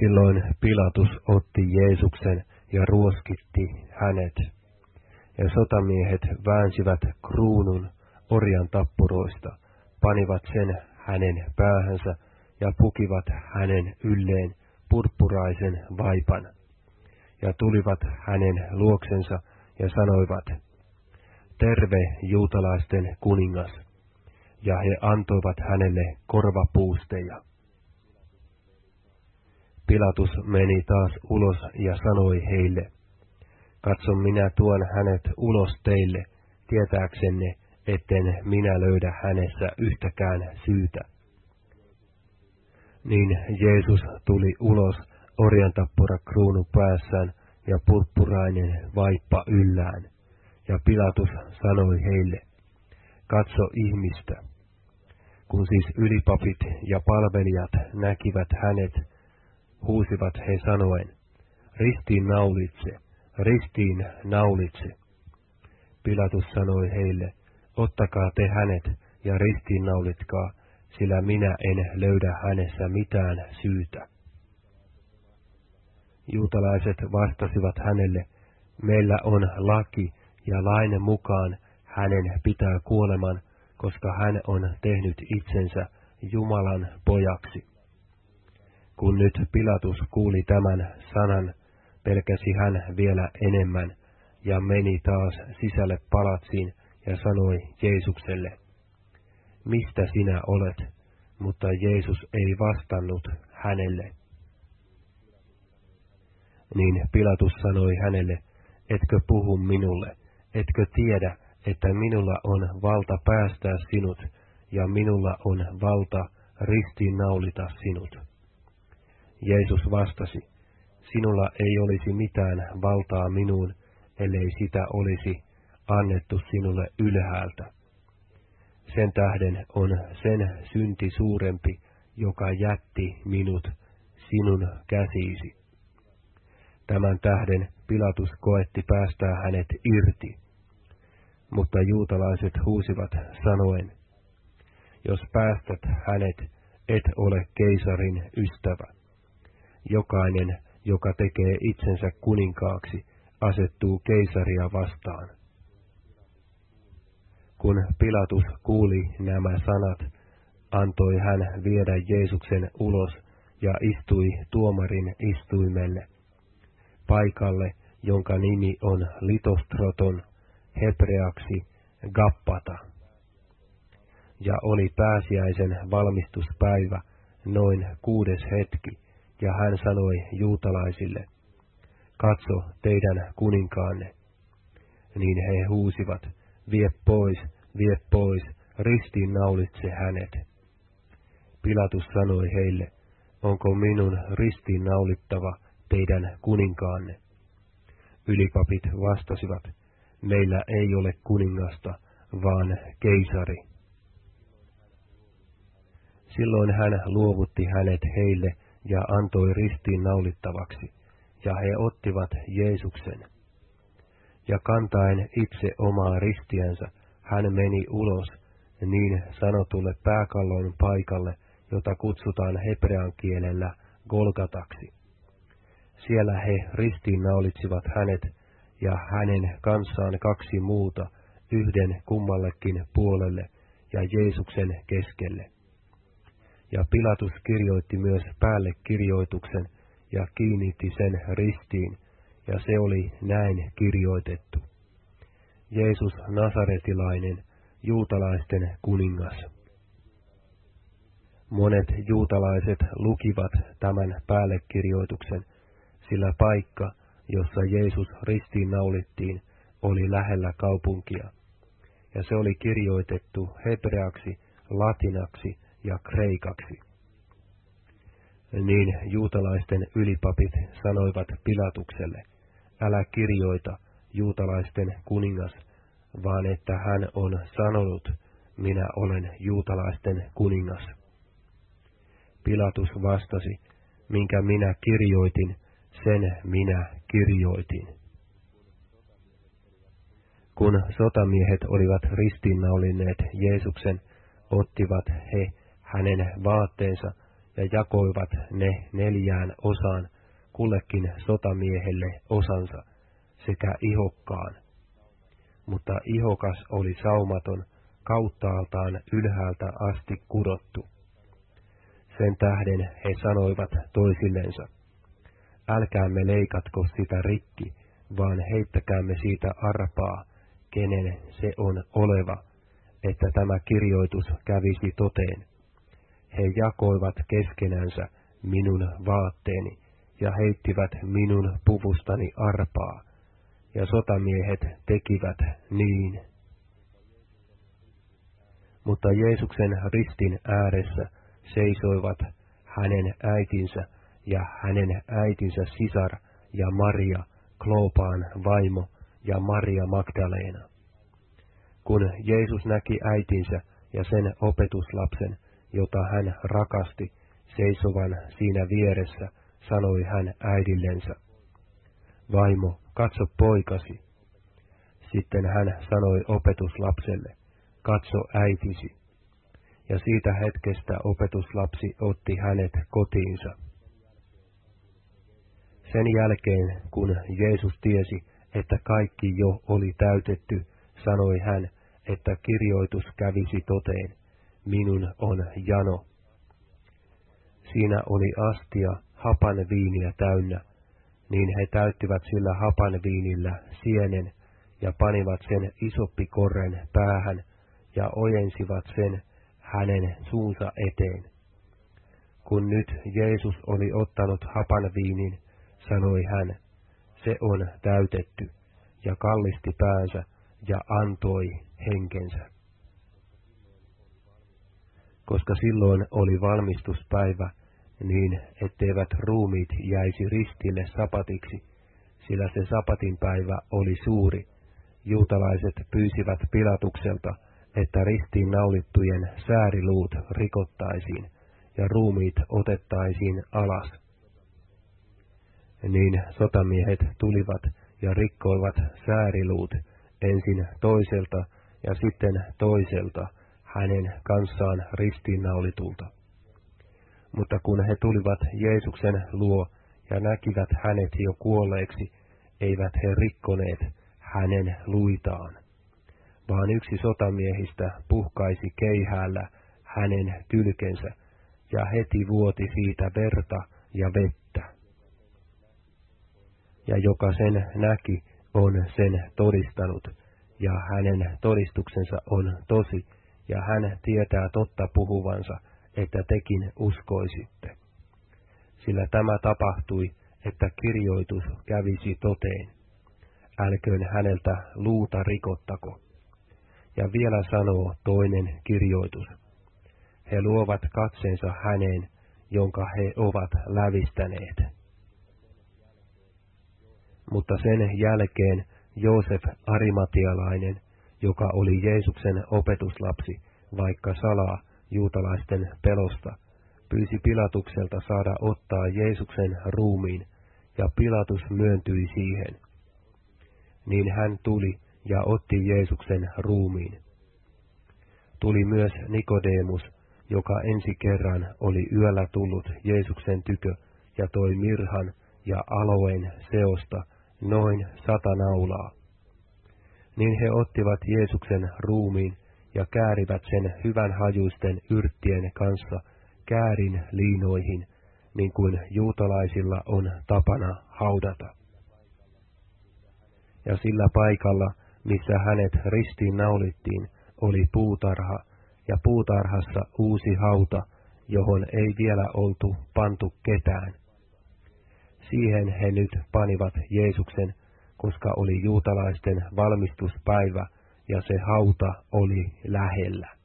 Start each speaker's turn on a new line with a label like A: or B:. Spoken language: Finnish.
A: Silloin Pilatus otti Jeesuksen ja ruoskitti hänet. Ja sotamiehet väänsivät kruunun orjan tappuroista, panivat sen hänen päähänsä ja pukivat hänen ylleen purppuraisen vaipan. Ja tulivat hänen luoksensa ja sanoivat, terve juutalaisten kuningas, ja he antoivat hänelle korvapuusteja. Pilatus meni taas ulos ja sanoi heille, Katso minä tuon hänet ulos teille, tietääksenne, etten minä löydä hänessä yhtäkään syytä. Niin Jeesus tuli ulos orjantappura kruunu päässään ja purppurainen vaippa yllään. Ja Pilatus sanoi heille, katso ihmistä. Kun siis ylipapit ja palvelijat näkivät hänet, huusivat he sanoen, ristiin naulitse, ristiin naulitse. Pilatus sanoi heille, ottakaa te hänet ja ristiin naulitkaa, sillä minä en löydä hänessä mitään syytä. Juutalaiset vastasivat hänelle, meillä on laki ja lain mukaan hänen pitää kuoleman, koska hän on tehnyt itsensä Jumalan pojaksi. Kun nyt Pilatus kuuli tämän sanan, pelkäsi hän vielä enemmän ja meni taas sisälle palatsiin ja sanoi Jeesukselle, mistä sinä olet? Mutta Jeesus ei vastannut hänelle. Niin Pilatus sanoi hänelle, etkö puhu minulle, etkö tiedä, että minulla on valta päästää sinut, ja minulla on valta ristiin naulita sinut. Jeesus vastasi, sinulla ei olisi mitään valtaa minuun, ellei sitä olisi annettu sinulle ylhäältä. Sen tähden on sen synti suurempi, joka jätti minut sinun käsiisi. Tämän tähden Pilatus koetti päästää hänet irti. Mutta juutalaiset huusivat sanoen, jos päästät hänet, et ole keisarin ystävä. Jokainen, joka tekee itsensä kuninkaaksi, asettuu keisaria vastaan. Kun Pilatus kuuli nämä sanat, antoi hän viedä Jeesuksen ulos ja istui tuomarin istuimelle, paikalle, jonka nimi on Litostroton, hebreaksi Gappata. Ja oli pääsiäisen valmistuspäivä, noin kuudes hetki, ja hän sanoi juutalaisille, katso teidän kuninkaanne. Niin he huusivat, vie pois, vie pois, ristiin naulitse hänet. Pilatus sanoi heille, onko minun ristiin naulittava teidän kuninkaanne? Ylipapit vastasivat, meillä ei ole kuningasta, vaan keisari. Silloin hän luovutti hänet heille ja antoi ristiin naulittavaksi, ja he ottivat Jeesuksen. Ja kantaen itse omaa ristiänsä, hän meni ulos niin sanotulle pääkallon paikalle, jota kutsutaan hebrean kielellä Golgataksi. Siellä he ristiinnaulitsivat hänet ja hänen kanssaan kaksi muuta, yhden kummallekin puolelle ja Jeesuksen keskelle. Ja Pilatus kirjoitti myös päälle kirjoituksen ja kiinnitti sen ristiin, ja se oli näin kirjoitettu. Jeesus Nasaretilainen, juutalaisten kuningas. Monet juutalaiset lukivat tämän päällekirjoituksen, sillä paikka, jossa Jeesus ristiin naulittiin, oli lähellä kaupunkia, ja se oli kirjoitettu hebreaksi, latinaksi ja kreikaksi. Niin juutalaisten ylipapit sanoivat Pilatukselle, älä kirjoita juutalaisten kuningas, vaan että hän on sanonut, minä olen juutalaisten kuningas. Pilatus vastasi, minkä minä kirjoitin, sen minä kirjoitin. Kun sotamiehet olivat ristiinnaulineet Jeesuksen, ottivat he hänen vaatteensa ja jakoivat ne neljään osaan, kullekin sotamiehelle osansa, sekä ihokkaan. Mutta ihokas oli saumaton, kauttaaltaan ylhäältä asti kudottu. Sen tähden he sanoivat toisillensa, älkäämme leikatko sitä rikki, vaan heittäkäämme siitä arpaa, kenen se on oleva, että tämä kirjoitus kävisi toteen. He jakoivat keskenänsä minun vaatteeni ja heittivät minun puvustani arpaa, ja sotamiehet tekivät niin. Mutta Jeesuksen ristin ääressä seisoivat hänen äitinsä ja hänen äitinsä sisar ja Maria, Kloopaan vaimo ja Maria Magdalena. Kun Jeesus näki äitinsä ja sen opetuslapsen, jota hän rakasti, seisovan siinä vieressä, sanoi hän äidillensä, Vaimo, katso poikasi. Sitten hän sanoi opetuslapselle, katso äitisi. Ja siitä hetkestä opetuslapsi otti hänet kotiinsa. Sen jälkeen, kun Jeesus tiesi, että kaikki jo oli täytetty, sanoi hän, että kirjoitus kävisi toteen, minun on jano. Siinä oli astia hapan viiniä täynnä, niin he täyttivät sillä hapan viinillä sienen ja panivat sen isoppikorren päähän ja ojensivat sen hänen suunsa eteen. Kun nyt Jeesus oli ottanut hapan viinin, sanoi hän, se on täytetty, ja kallisti päänsä ja antoi henkensä. Koska silloin oli valmistuspäivä, niin etteivät ruumiit jäisi ristille sapatiksi, sillä se sapatin päivä oli suuri. Juutalaiset pyysivät Pilatukselta, että ristiin naulittujen sääriluut rikottaisiin ja ruumiit otettaisiin alas. Niin sotamiehet tulivat ja rikkoivat sääriluut ensin toiselta ja sitten toiselta hänen kanssaan ristiinnaulitulta. Mutta kun he tulivat Jeesuksen luo ja näkivät hänet jo kuolleeksi, eivät he rikkoneet hänen luitaan, vaan yksi sotamiehistä puhkaisi keihäällä hänen kylkensä, ja heti vuoti siitä verta ja vettä. Ja joka sen näki, on sen todistanut, ja hänen todistuksensa on tosi, ja hän tietää totta puhuvansa, että tekin uskoisitte. Sillä tämä tapahtui, että kirjoitus kävisi toteen. Älköön häneltä luuta rikottako. Ja vielä sanoo toinen kirjoitus. He luovat katseensa häneen, jonka he ovat lävistäneet. Mutta sen jälkeen Joosef Arimatialainen, joka oli Jeesuksen opetuslapsi, vaikka salaa juutalaisten pelosta, pyysi Pilatukselta saada ottaa Jeesuksen ruumiin, ja Pilatus myöntyi siihen. Niin hän tuli ja otti Jeesuksen ruumiin. Tuli myös Nikodemus, joka ensi kerran oli yöllä tullut Jeesuksen tykö ja toi mirhan ja aloen seosta noin sata naulaa. Niin he ottivat Jeesuksen ruumiin ja käärivät sen hyvän hajuisten yrttien kanssa käärin liinoihin, niin kuin juutalaisilla on tapana haudata. Ja sillä paikalla, missä hänet ristiin naulittiin, oli puutarha, ja puutarhassa uusi hauta, johon ei vielä oltu pantu ketään. Siihen he nyt panivat Jeesuksen, koska oli juutalaisten valmistuspäivä ja se hauta oli lähellä.